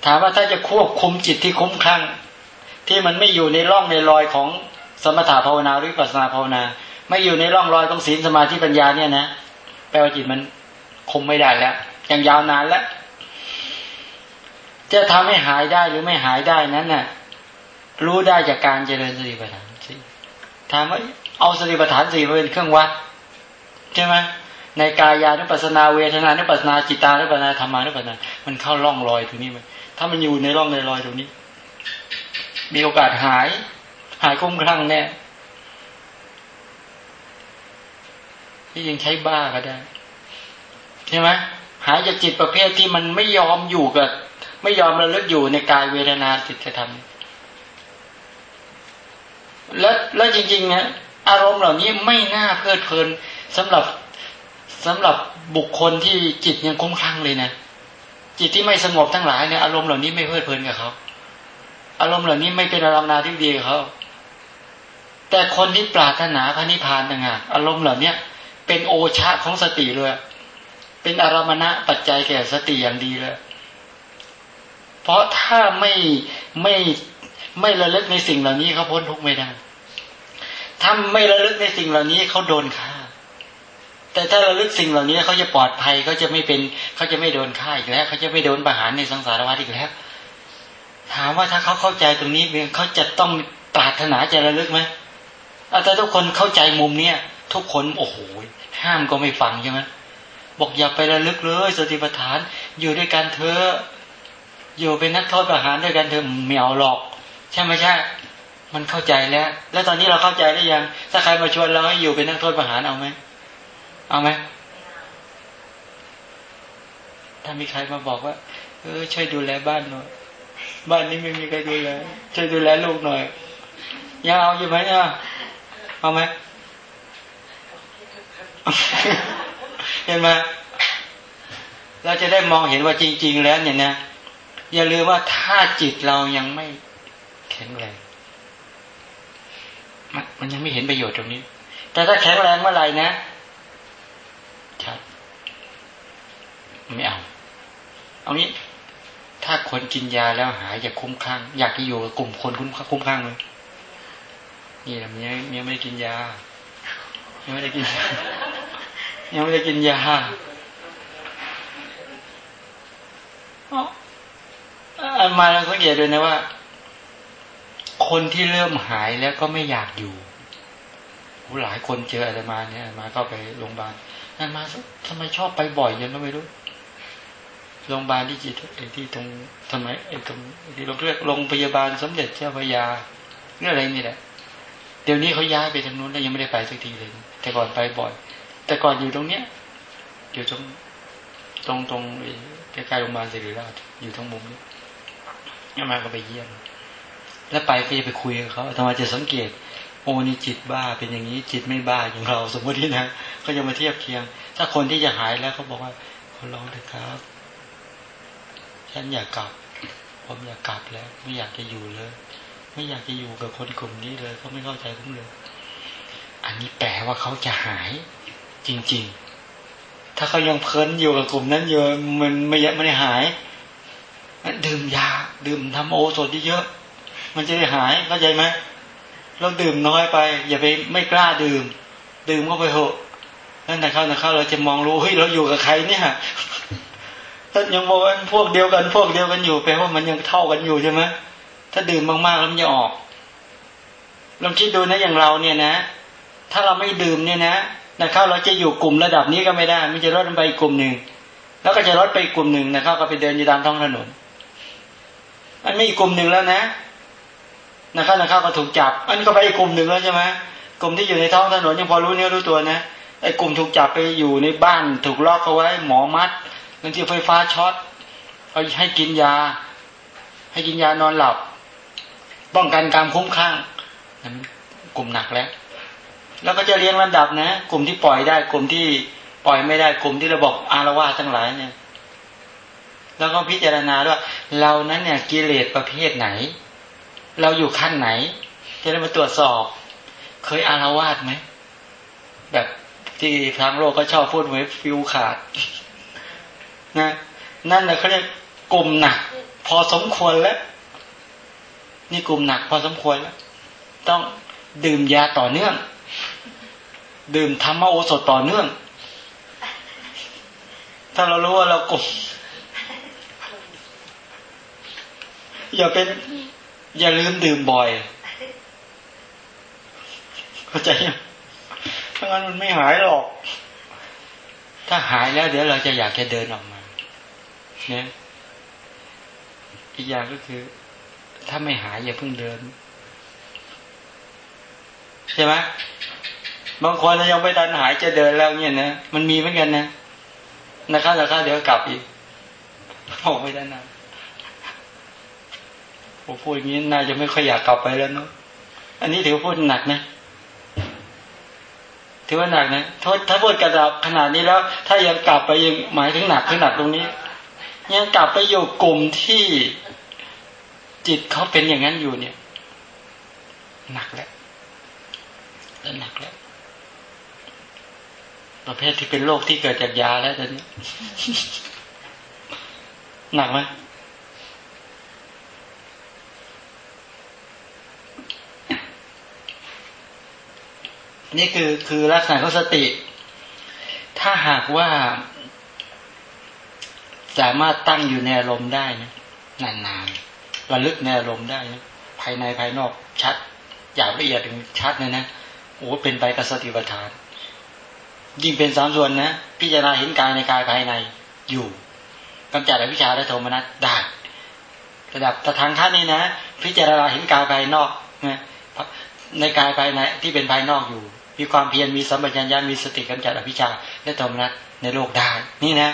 ถามว่าถ้าจะควบคุมจิตที่คุ้มคลั่งที่มันไม่อยู่ในร่องในรอยของสมถะภาวนาหรือปัสนาภาวนา ไม่อยู่ในร่องรอยของศีลสมาธิปัญญาเนี่ยนะแปลว่าจิตมันคุมไม่ได้แล้วยังยาวนานแล้วจะทำให้หายได้หรือไม่หายได้นั้นน่ะรู้ได้จากการเจริญสติปัฏฐาน ถามว่าเอาสติปัฏฐานสี่มาเป็นเครื่องวัดใช่ไหมในกายานุปัสนาเวทนานุปัสนาจิตานุปัสนาธรรมานุปัสนา มันเข้าร่องรอยตรงนี้มันถ้ามันอยู่ในร่องในรอยตรงนี้ มีโอกาสหาย หายคุ้มครั่งแน่ที่ยังใช้บ้าก็ได้ใช่ไหมหายจากจิตประเภทที่มันไม่ยอมอยู่กับ ไม่ยอมระลึกอยู่ในกายเวทนาจิตธรรม แล้วแล้วจริงๆนะอารมณ์เหล่านี้ไม่น่าเพลิดเพลินสำหรับสำหรับบุคคลที่จิตยังคุ้มคลั่งเลยนะจิตที่ไม่สงบทั้งหลายเนี่ยอารมณ์เหล่านี้ไม่เพลิดเพลินกับเขาอารมณ์เหล่านี้ไม่เป็นอารมณ์นาที่ดีกับเขาแต่คนที่ปรารถนาพระนิพพานต่างหากอารมณ์เหล่าเนี้ยเป็นโอชาของสติเลยเป็นอารมณะปัจจัยแก่สติอย่างดีเลยเพราะถ้าไม่ไม่ ไม่ระลึกในสิ่งเหล่านี้เขาพ้นทุกข์ไม่ได้ถ้าไม่ระลึกในสิ่งเหล่านี้เขาโดนฆ่า แต่ถ้าระลึกสิ่งเหล่านี้เขาจะปลอดภัยเขาจะไม่เป็นเขาจะไม่โดนฆ่าอีกแล้วเขาจะไม่โดนประหารในสังสารวัฏอีกแล้ว ถามว่าถ้าเขาเข้าใจตรงนี้เขาจะต้องปรารถนาจะระลึกไหมแต่ทุกคนเข้าใจมุมเนี้ยทุกคนโอ้โหห้ามก็ไม่ฟังใช่ไหมบอกอย่าไประลึกเลยสติปัฏฐานอยู่ด้วยกันเธอ อยู่เป็นนักโทษประหารด้วยกันเธอไม่เอาหรอก ใช่ไหมใช่ มันเข้าใจแล้ว แล้วตอนนี้เราเข้าใจได้ยัง ถ้าใครมาชวนเราให้อยู่เป็นนักโทษประหารเอาไหม เอาไหม ถ้ามีใครมาบอกว่า เออ ช่วยดูแลบ้านหน่อย บ้านนี้ไม่มีใครดูแล ช่วยดูแลลูกหน่อย ยังเอาอยู่ไหมเนี่ยเอาไหมเห็นไหมเราจะได้มองเห็นว่าจริง ๆ แล้วเนี่ยนะอย่าลืมว่าถ้าจิตเรายังไม่ ข็งแรงมันมันยังไม่เห็นประโยชน์ตรงนี้ แต่ถ้าแข็งแรงเมื่อไหร่นะชัดไม่เอา เอางี้ ถ้าคนกินยาแล้วหายอยากคุ้มข้างอยากจะอยู่กับกลุ่มคนคุ้มคุ้มข้างเลยนี่แหละมันยังยังไม่ได้กินยายังไม่ได้กินยังไม่ได้กินยาอันมาเราสังเกตด้วยนะว่า คนที่เริ่มหายแล้วก็ไม่อยากอยู่หลายคนเจออะไรมาเนี่ยมาก็ไปโรงพยาบาลนั่นมาทำไมชอบไปบ่อยยังก็ไม่รู้โรงพยาบาลที่จิตไอ้ที่ตรงทำไมไอ้ตรงที่เราเรียกโรงพยาบาลสมเด็จเจ้าพยาเรื่องอะไรนี่แหละเดี๋ยวนี้เขาย้ายไปทางนู้นแล้วยังไม่ได้ไปสักทีเลย แต่ก่อนไปบ่อย แต่ก่อนอยู่ตรงเนี้ยอยู่ตรงตรงตรงใกล้ๆโรงพยาบาลศิริราชอยู่ทั้งมุมนี้ยมาก็ไปเยี่ยม แล้วไปก็จะไปคุยกับเขาทำไมจะสังเกต โอ้นี่จิตบ้าเป็นอย่างนี้จิตไม่บ้าอย่างเราสมมตินะก็จะมาเทียบเคียง ถ้าคนที่จะหายแล้วเขาบอกว่าเขาลองเถอะครับ ฉันอยากกลับ ผมอยากกลับแล้ว ไม่อยากจะอยู่เลย ไม่อยากจะอยู่กับคนกลุ่มนี้เลยเขาไม่เข้าใจผมเลย อันนี้แปลว่าเขาจะหาย จริง ๆ ถ้าเขายังเพลินอยู่กับกลุ่มนั้นอยู่มันไม่ไม่ได้หายดื่มยา ดื่มทำโอสถเยอะ มันจะได้หายเข้าใจไหมเราดื่มน้อยไป อย่าไปไม่กล้าดื่ม ดื่มก็ไปเหอะนั่นแต่เข้าแต่เข้าเราจะมองรู้เฮ้ยเราอยู่กับใครเนี่ยถ้ายังบอกว่าพวกเดียวกัน พวกเดียวกันอยู่แปลว่ามันยังเท่ากันอยู่ใช่ไหมถ้าดื่มมากๆแล้วมันจะออกลองคิดดูนะอย่างเราเนี่ยนะ ถ้าเราไม่ดื่มเนี่ยนะนะครับเราจะอยู่กลุ่มระดับนี้ก็ไม่ได้ มันจะลดไปอีกกลุ่มหนึ่งแล้วก็จะลดไปอีกกลุ่มหนึ่งนะครับ ก็ไปเดินอยู่ตามท้องถนนอันนี้อีกกลุ่มหนึ่งแล้วนะ นะครับนะครับก็ถูกจับ อันนี้ก็ไปอีกกลุ่มหนึ่งแล้วใช่ไหมกลุ่มที่อยู่ในท้องถนนยังพอรู้เนื้อรู้ตัวนะไอ้กลุ่มถูกจับไปอยู่ในบ้านถูกล็อกเอาไว้ หมอมัดบางทีไฟฟ้าช็อตเอาให้กินยา ให้กินยานอนหลับ ป้องกันการคุ้มข้างนั้นกลุ่มหนักแล้ว แล้วก็จะเรียงลำดับนะ กลุ่มที่ปล่อยได้ กลุ่มที่ปล่อยไม่ได้ กลุ่มที่ระบบอารวาทั้งหลายเนี่ย แล้วก็พิจารณาด้วยเรานั้นเนี่ยกิเลสประเภทไหน เราอยู่ขั้นไหน จะได้มาตรวจสอบ เคยอารวาสไหม แบบที่ทางโลกก็ชอบพูดไว้ฟิวขาดนะนั่นแหละเขาเรียกกลุ่มหนัก พอสมควรแล้ว นี่กลุ่มหนัก พอสมควรแล้ว ต้องดื่มยาต่อเนื่อง ดื่มธรรมโอสถต่อเนื่อง ถ้าเรารู้ว่าเรากลุ่มอย่าเป็น อย่าลืมดื่มบ่อย เข้าใจยังถ้างั้นมันไม่หายหรอก ถ้าหายแล้ว เดี๋ยวเราจะอยากจะเดินออกมาเนี่ยอีกอย่างก็คือ ถ้าไม่หายอย่าเพิ่งเดิน ใช่ไหมบางคนยังไม่ดันหายจะเดินแล้วเนี่ยนะมันมีเหมือนกันนะนะครับนะครับเดี๋ยวกลับอีกบอกไม่ได้นะ ผมพูดอย่างนี้น่าจะไม่ค่อยอยากกลับไปแล้วเนาะอันนี้ถือพูดหนักนะถือว่าหนักนะถ้าถ้าพูดกระดับขนาดนี้แล้ว ถ้ายังกลับไปยังหมายถึงหนักถึงหนักตรงนี้ ยังกลับไปอยู่กลุ่มที่จิตเขาเป็นอย่างนั้นอยู่เนี่ย หนักแล้วแล้วหนักแล้วประเภทที่เป็นโรคที่เกิดจากยาแล้วตอนนี้ หนักไหม นี่คือคือลักษณะของสติ ถ้าหากว่า สามารถตั้งอยู่ในอารมณ์ได้นะนานๆระลึกในอารมณ์ได้นะภายในภายนอกชัดอย่างละเอียดถึงชัดเลยนะโอ้เป็นไปกับสติปัฏฐาน ยิ่งเป็นสามส่วนนะพิจารณาเห็นกายในกายภายในอยู่กำจัดอวิชชาและโทมนัสได้ระดับตะทางขั้นนี้นะ พิจารณาเห็นกายภายนอกนะในกายภายในที่เป็นภายนอกอยู่ มีความเพียรมีสัมปชัญญะมีสติกำจัดอภิชาและโทมนัสในโลกได้นี่นะ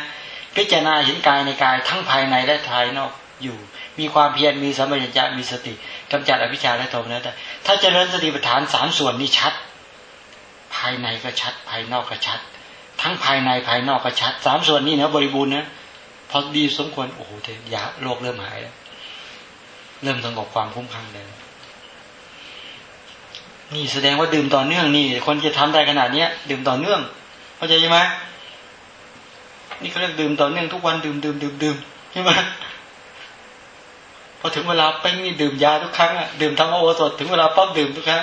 พิจารณาเห็นกายในกายทั้งภายในและภายนอกอยู่ มีความเพียรมีสัมปชัญญะมีสติกำจัดอภิชาและโทมนัสได้ถ้าเจริญสติปัฏฐานสามส่วนนี้ชัด ภายในก็ชัด ภายนอกก็ชัด ทั้งภายในภายนอกก็ชัดสามส่วนนี้นะบริบูรณ์นะพอดีสมควรโอ้โหเทยาโลกเริ่มหายแล้วเริ่มสงบความคุ้มครั่งเลย นี่แสดงว่าดื่มต่อเนื่องนี่ คนจะทำได้ขนาดเนี้ย ดื่มต่อเนื่อง เข้าใจไหมนี่เขาเรียกดื่มต่อเนื่องทุกวันดื่มดื่มดื่มดื่มใช่ไหมพอถึงเวลาเป้งนี่ดื่มยาทุกครั้งอะดื่มทั้งโอสถถึงเวลาปั๊บดื่มทุกครั้ง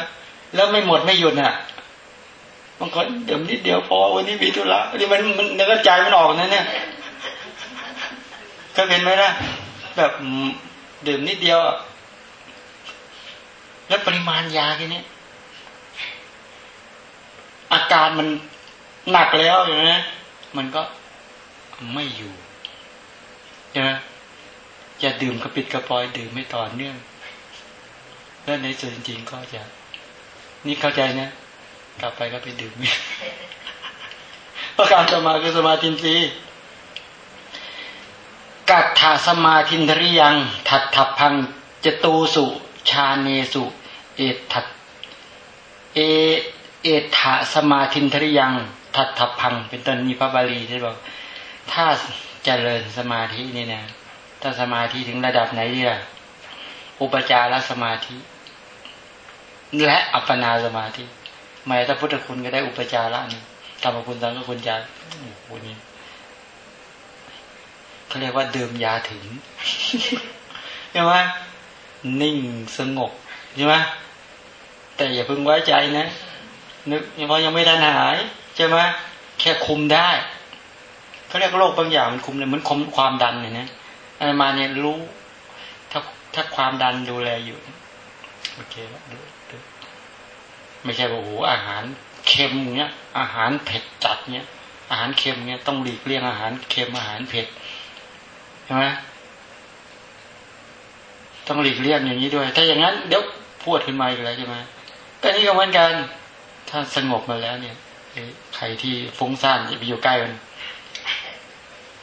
แล้วไม่หมดไม่หยุดอะบางคนดื่มนิดเดียวพอวันนี้มีธุระนี่มันมันเนื้อใจมันออกนะเนี่ยก็เป็นไหมล่ะแบบดื่มนิดเดียวแล้วปริมาณยาแค่นี้ การมันหนักแล้วอย่างนี้มันก็ไม่อยู่ใช่ไหมจะดื่มกระปิดกระปอยดื่มไม่ต่อเนื่องแล้วในส่วนจริงๆก็จะนี่เข้าใจนะกลับไปก็ไปดื่มเพระการสมาคือสมาธินีกัตถาสมาธินทริยัง ถัดถับพังจตูสุ ชาเนสุ เอถัดเอ เอถะสมาธินทริยังทัตถพัง เป็นต้นมีพระบาลีที่บอก ถ้าเจริญสมาธินี่นะถ้าสมาธิถึงระดับไหนดีล่ะอุปจารสมาธิ และอัปปนาสมาธิหมายถ้าพุทธคุณก็ได้อุปจาระนี่ธรรมคุณสังฆคุณจาโอ้โหนี่เขาเรียกว่าดื่มยาถึงใช่ไหมนิ่งสงบใช่ไหมแต่อย่าเพึงไว้ใจนะ นึกเพรายังไม่ทันหายใช่ไหมแค่คุมได้เขาเรียกโรคบางอย่างมันคุมเลยเหมือนคุมความดันเนี่ยนะอะไรมาเนี่ยรู้ถ้าถ้าความดันดูแลอยู่โอเคแล้วดูดูไม่ใช่ว่าโอ้โหอาหารเค็มเนี้ย อาหารเผ็ดจัดเนี้ยอาหารเค็มเนี้ยต้องหลีกเลี่ยงอาหารเค็มอาหารเผ็ดใช่ไหมต้องหลีกเลี่ยงอย่างนี้ด้วย ถ้าอย่างนั้นเดี๋ยวพูดขึ้นมาอีกแล้วใช่ไหมแต่นี่ก็เหมือนกัน ถ้าสงบมาแล้วเนี่ยใครที่ฟุ้งซ่านจะไปอยู่ใกล้มัน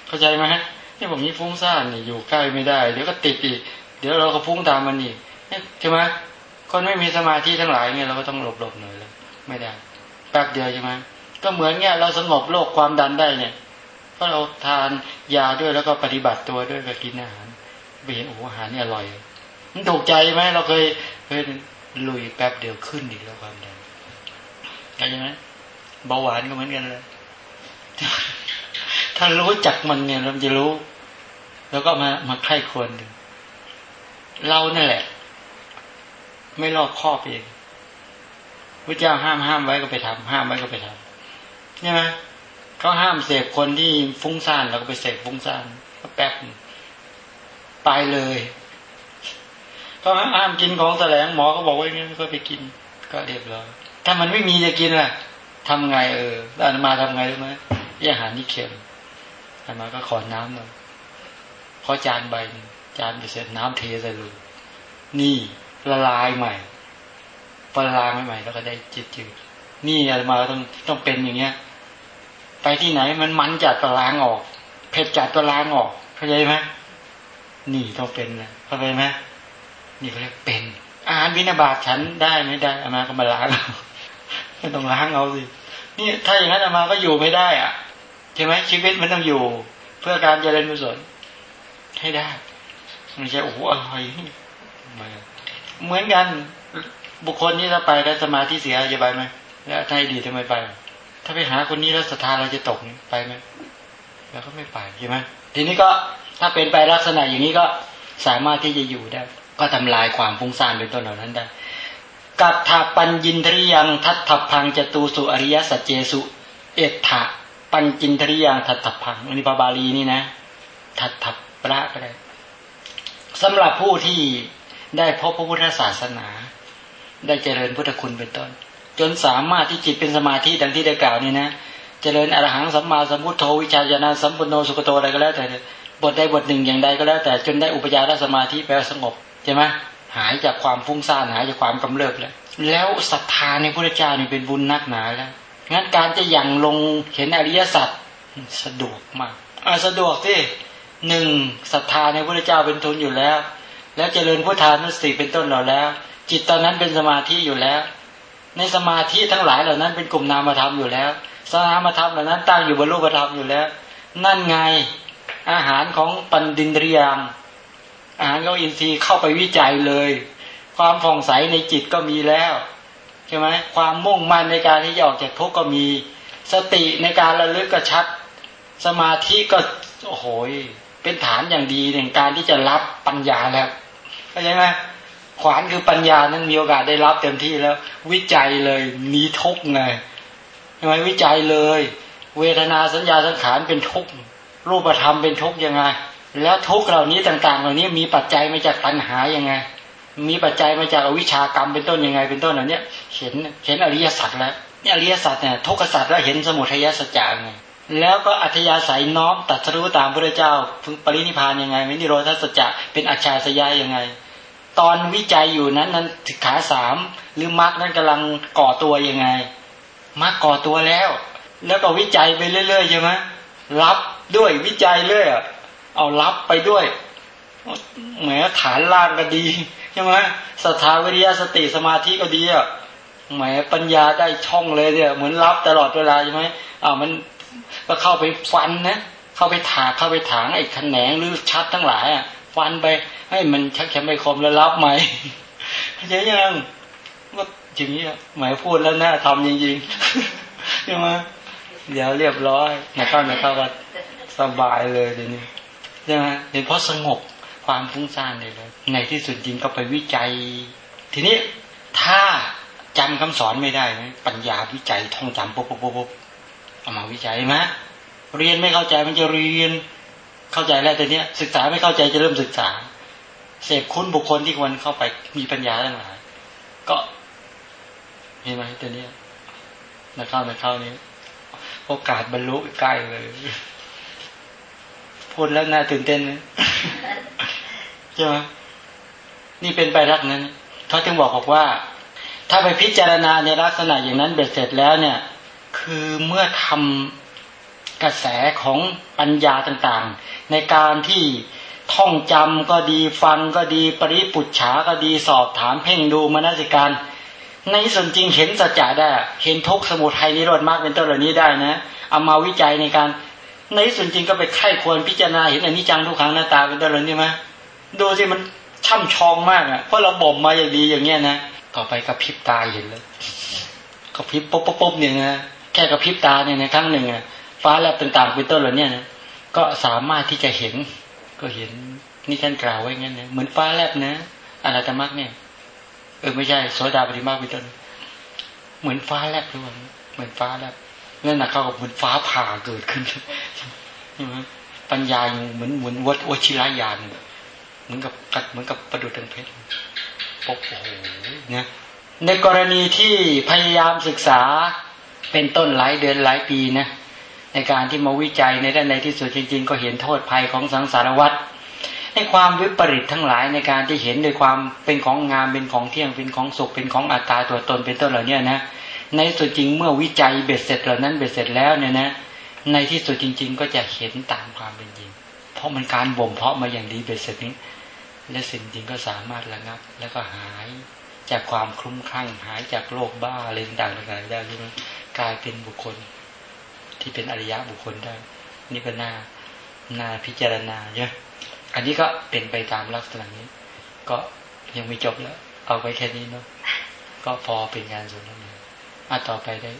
เข้าใจไหมฮะนี่ผมนี้ฟุ้งซ่านเนี่ยอยู่ใกล้ไม่ได้ เดี๋ยวก็ติดอีก เดี๋ยวเราก็ฟุ้งตามมันอีกใช่ไหมคนไม่มีสมาธิทั้งหลายเนี่ยเราก็ต้องหลบหลบหน่อยเลยไม่ได้แป๊บเดียวใช่ไหมก็เหมือนเนี่ยเราสงบโรคความดันได้เนี่ยเพราะเราทานยาด้วยแล้วก็ปฏิบัติตัวด้วยกับกินอาหารไปเห็นโอ้อาหารนี่อร่อย มันถูกใจไหมเราเคยเคยลุยแป๊บเดียวขึ้นอีกแล้วความดัน เข้าใจไหมเบาหวานก็เหมือนกันเลยถ้ารู้จักมันเนี่ยเราจะรู้ แล้วก็มามาไข้ควรดูเรานั่นแหละ ไม่รอบครอบเองพระเจ้าห้ามห้ามไว้ก็ไปทำห้ามไว้ก็ไปทำใช่ไหมเขาห้ามเสพคนที่ฟุ้งซ่านเราก็ไปเสพฟุ้งซ่านก็แป๊บไปเลยเขาห้ามกินของแสลงหมอเขาบอกว่าอย่างนี้ก็ไปกิน ก็เรียบร้อย ถ้ามันไม่มีจะกินล่ะทำไงเออแล้วอาตมาทำไงรู้ไหมอาหารนี่เค็มอาตมาก็ขอน้ำหน่อยขอจานใบจานไปเสร็จน้ำเทใส่เลยนี่ละลายใหม่พอละลายใหม่แล้วก็ได้จิตจืดนี่อาตมาต้องต้องเป็นอย่างเงี้ย ไปที่ไหนมันมันจัดก็ล้างออก เผ็ดจัดก็ล้างออกเข้าใจไหมนี่ต้องเป็นนะเข้าใจไหมนี่เขาเรียกเป็นอาหารวินาบาตฉันได้ไม่ได้อามาก็มาล้าง ไม่ต้องล้างเอาสินี่ถ้าอย่างนั้นมาก็อยู่ไม่ได้อะใช่ไหมชีวิตมันต้องอยู่ เพื่อการเจริญกุศลให้ได้ไม่ใช่โอ้โหอร่อยเหมือนกันบุคคลที่ถ้าไปแล้วสมาธิเสียจะไปไหมแล้วถ้าดีทำไมไป ถ้าไปหาคนนี้แล้วศรัทธาเราจะตกไปไหมแล้วก็ไม่ไปใช่ไหมทีนี้ก็ถ้าเป็นไปลักษณะอย่างนี้ก็สามารถที่จะอยู่ได้ ก็ทำลายความฟุ้งซ่านเป็นต้นเหล่านั้นได้ กัตถปัญญินทริยังทัตถพังจตูสุอริยสัจเจสุ เอตถะปัญจินทริยังทัตถพังอันนี้ปาบาลีนี่นะทัตถปะก็ได้สำหรับผู้ที่ได้พบพระพุทธศาสนา ได้เจริญพุทธคุณเป็นต้น จนสามารถที่จิตเป็นสมาธิดังที่ได้กล่าวนี่นะ เจริญอรหังสัมมาสัมพุทโธวิชาญาณสัมปุโนสุขโตอะไรก็แล้วแต่บทใดบทหนึ่งอย่างใดก็แล้วแต่จนได้อุปยาณสมาธิแปลสงบใช่ไหม หายจากความฟุ้งซ่านหายจากความกำเริบแล้ว แล้วศรัทธาในพระเจ้านี่เป็นบุญนักหนาแล้วงั้นการจะยังลงเห็นอริยสัจสะดวกมากอ่าสะดวกที่หนึ่งศรัทธาในพระเจ้าเป็นทุนอยู่แล้ว แล้วเจริญพุทธานุสติเป็นต้นเราแล้ว จิตตอนนั้นเป็นสมาธิอยู่แล้ว ในสมาธิทั้งหลายเหล่านั้นเป็นกลุ่มนามธรรมอยู่แล้วสนามธรรมเหล่านั้นตั้งอยู่บนรูปธรรมอยู่แล้ว นั่นไงอาหารของปันดินเรียง อาหารของอินทรีย์เข้าไปวิจัยเลย ความผ่องใสในจิตก็มีแล้วใช่ไหมความมุ่งมั่นในการที่จะออกจากทุกข์ก็มี สติในการระลึกกระชัดสมาธิก็โอ้โหเป็นฐานอย่างดีในการที่จะรับปัญญาแล้วเข้าใจไหมขวานคือปัญญานั้นมีโอกาสได้รับเต็มที่แล้ว วิจัยเลยมีทุกไงใช่ไมวิจัยเลย เวทนาสัญญาสังขารเป็นทุกรูปธรรมเป็นทุกยังไง แล้วทุกเหล่านี้ต่างๆ เหล่านี้มีปัจจัยมาจากตัณหายังไง มีปัจจัยมาจากอวิชากรรมเป็นต้นยังไง เป็นต้นเหล่านี้เห็นเห็นอริยสัจแล้วนี่อริยสัจเนี่ยทุกขสัจแล้วเห็นสมุทัยสัจจไงแล้วก็อัธยาศัยน้อมตัดรู้ตามพระเจ้าพึงปรินิพานยังไงไม่นิโรธสัจจะเป็นอัจฉริยะยังไง ตอนวิจัยอยู่นั้นนั้นถึกขาสามหรือมรรคนั้นกำลังก่อตัวยังไงมรรคก่อตัวแล้ว แล้วก็วิจัยไปเรื่อยๆใช่ไหมรับด้วยวิจัยเรื่อย เอารับไปด้วยแหมฐานล่างก็ดีใช่ไหมสถาวิริยสติสมาธิก็ดีอะแหมปัญญาได้ช่องเลยเนี่ยเหมือนรับตลอดเวลาใช่ไหมอ่ามันก็เข้าไปฟันนะเข้าไปถากเข้าไปถางไอ้แขนงหรือชัดทั้งหลายอะฟันไปให้มันชักแขนไม่คมแล้วรับไหมเข้าใจยังว่าอย่างนี้หมายพูดแล้วน่าทำจริงๆใช่ไหมเดี๋ยวเรียบร้อยนะครับนะครับว่าสบายเลยเดี๋ยวนี้ ใช่ไหมเห็นเพราะสงบความฟุ้งซ่านเลยแล้วในที่สุดจริงก็ไปวิจัย ทีนี้ถ้าจำคำสอนไม่ได้ปัญญาวิจัยท่องจำปุ๊บปุ๊บปุ๊บเอามาวิจัยไหมเรียนไม่เข้าใจมันจะเรียนเข้าใจแล้วแต่เนี้ย ศึกษาไม่เข้าใจจะเริ่มศึกษา เสพคุ้นบุคคลที่ควรเข้าไปมีปัญญาทั้งหลายก็เห็นไหมตัวเนี้ยนะเข้านะเข้านี้ โอกาสบรรลุใกล้เลย พูดแล้วน่าตื่นเต้นใช่ไหมนี่เป็นไปรักนั้นเขาจึงบอกบอกว่า ถ้าไปพิจารณาในลักษณะอย่างนั้นเบ็ดเสร็จแล้วเนี่ย คือเมื่อทำกระแสของปัญญาต่างๆ ในการที่ท่องจำก็ดีฟังก็ดีปริปุจฉาก็ดีสอบถามเพ่งดูมนสิการ ในส่วนจริงเห็นสัจจะได้ เห็นทุกสมุทัยนิโรธมากเป็นต้นเหล่านี้ได้นะเอามาวิจัยในการ ในส่วนจริงก็ไปไข้ควรพิจารณาเห็นอนิจจังทุกขังหน้าตาเป็นต้นเหล่านี้ไหมดูสิมันช่ำชองมากอะเพราะเราบ่มมาอย่างดีอย่างเงี้ยนะต่อไปกระพริบตาเห็นเลยกระพริบปุ๊บปุ๊บเนี่ยนะแค่กระพริบตาเนี่ยนะครั้งหนึ่งอะฟ้าแลบต่างๆเป็นต้นเหล่านี้นะก็สามารถที่จะเห็น ก็เห็นนี่ท่านกล่าวไว้งั้นนะเหมือนฟ้าแลบนะอนาตมักเนี่ยเออไม่ใช่โสดาปฏิมาเป็นต้นเหมือนฟ้าแลบหรือเปล่าเหมือนฟ้าแลบ นั่นนะเขาบอกเหมือนฟ้าผ่าเกิดขึ้นใช่ไหมปัญญาเหมือนเหมือนวัดวชิรายานเหมือนกับกัดเหมือนกับประดุจดังเพชรโอ้โหเนี่ยในกรณีที่พยายามศึกษาเป็นต้นหลายเดือนหลายปีนะในการที่มาวิจัยในด้านในที่สุดจริง ๆ ก็เห็นโทษภัยของสังสารวัฏในความวิปริตทั้งหลายในการที่เห็นโดยความเป็นของงามเป็นของเที่ยงเป็นของสุขเป็นของอัตตาตัวตนเป็นต้นเหล่านี้นะ ในสุดจริงเมื่อวิจัยเบ็ดเสร็จเหล่านั้นเบ็ดเสร็จแล้วเนี่ยนะ ในที่สุดจริง ๆ ก็จะเห็นตามความเป็นจริง เพราะมันการบ่มเพาะมาอย่างดีเบ็ดเสร็จนี้ และสิ่งจริงก็สามารถระงับ แล้วก็หายจากความคลุ้มคลั่งหายจากโรคบ้าอะไรต่างๆได้ใช่ไหมกลายเป็นบุคคล ที่เป็นอริยะบุคคลได้ นี่ก็น่าน่าพิจารณาเยอะอันนี้ก็เป็นไปตามลักษณะนี้ ก็ยังไม่จบแล้ว เอาไว้แค่นี้เนาะก็พอเป็นงานส่วน อะต่อไปได้